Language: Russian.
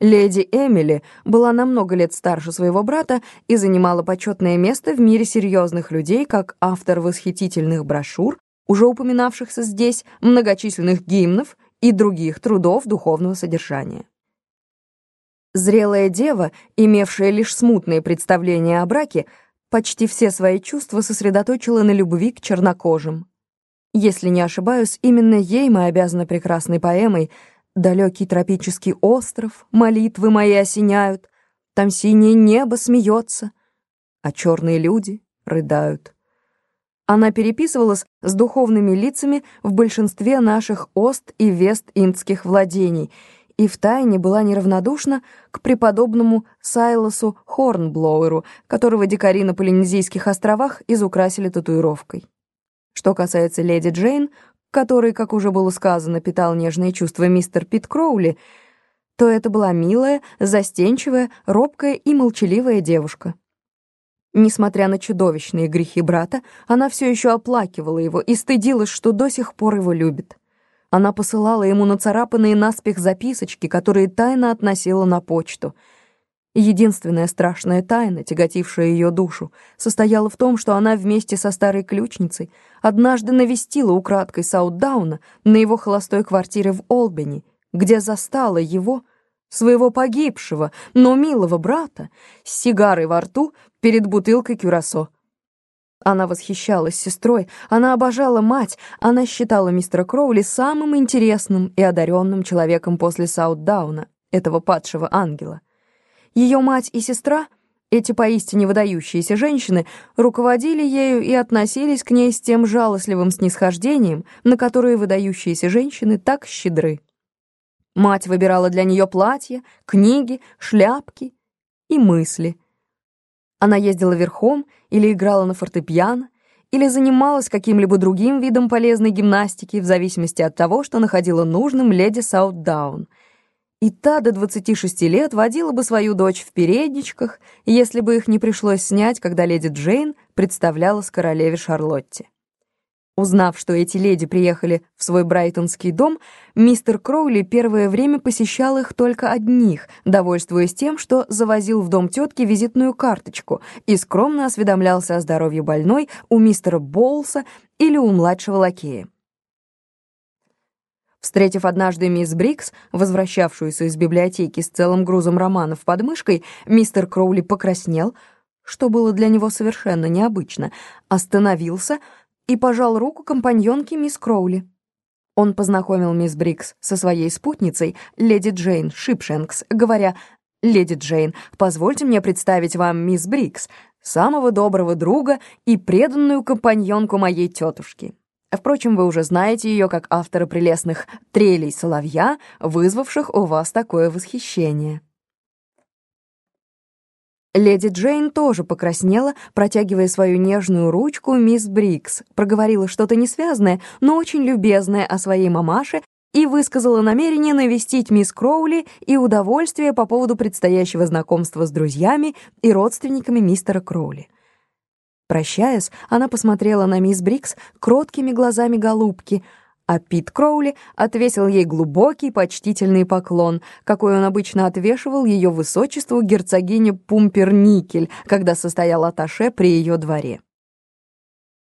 Леди Эмили была на много лет старше своего брата и занимала почетное место в мире серьезных людей как автор восхитительных брошюр, уже упоминавшихся здесь, многочисленных гимнов и других трудов духовного содержания. Зрелая дева, имевшая лишь смутные представления о браке, почти все свои чувства сосредоточила на любви к чернокожим. Если не ошибаюсь, именно ей мы обязаны прекрасной поэмой «Далекий тропический остров, молитвы мои осеняют, там синее небо смеется, а черные люди рыдают». Она переписывалась с духовными лицами в большинстве наших ост- и вест-индских владений и втайне была неравнодушна к преподобному Сайлосу Хорнблоуэру, которого дикари на Полинезийских островах изукрасили татуировкой. Что касается леди Джейн, которой, как уже было сказано, питал нежные чувства мистер Пит Кроули, то это была милая, застенчивая, робкая и молчаливая девушка. Несмотря на чудовищные грехи брата, она все еще оплакивала его и стыдилась, что до сих пор его любит. Она посылала ему нацарапанные наспех записочки, которые тайно относила на почту — Единственная страшная тайна, тяготившая ее душу, состояла в том, что она вместе со старой ключницей однажды навестила украдкой Саутдауна на его холостой квартире в Олбани, где застала его, своего погибшего, но милого брата, с сигарой во рту перед бутылкой кюрасо. Она восхищалась сестрой, она обожала мать, она считала мистера Кроули самым интересным и одаренным человеком после Саутдауна, этого падшего ангела. Ее мать и сестра, эти поистине выдающиеся женщины, руководили ею и относились к ней с тем жалостливым снисхождением, на которое выдающиеся женщины так щедры. Мать выбирала для нее платья, книги, шляпки и мысли. Она ездила верхом или играла на фортепиано, или занималась каким-либо другим видом полезной гимнастики в зависимости от того, что находила нужным леди Саутдаун — и та до 26 лет водила бы свою дочь в передничках, если бы их не пришлось снять, когда леди Джейн представлялась королеве Шарлотте. Узнав, что эти леди приехали в свой брайтонский дом, мистер Кроули первое время посещал их только одних, довольствуясь тем, что завозил в дом тетки визитную карточку и скромно осведомлялся о здоровье больной у мистера Болса или у младшего лакея. Встретив однажды мисс Брикс, возвращавшуюся из библиотеки с целым грузом романов под мышкой, мистер Кроули покраснел, что было для него совершенно необычно, остановился и пожал руку компаньонке мисс Кроули. Он познакомил мисс Брикс со своей спутницей, леди Джейн Шипшенкс, говоря, «Леди Джейн, позвольте мне представить вам мисс Брикс, самого доброго друга и преданную компаньонку моей тетушки». Впрочем, вы уже знаете ее как автора прелестных «Трелей соловья», вызвавших у вас такое восхищение. Леди Джейн тоже покраснела, протягивая свою нежную ручку мисс Брикс, проговорила что-то несвязное, но очень любезное о своей мамаше и высказала намерение навестить мисс Кроули и удовольствие по поводу предстоящего знакомства с друзьями и родственниками мистера Кроули. Прощаясь, она посмотрела на мисс Брикс кроткими глазами голубки, а Пит Кроули отвесил ей глубокий почтительный поклон, какой он обычно отвешивал ее высочеству герцогине Пумперникель, когда состоял аташе при ее дворе.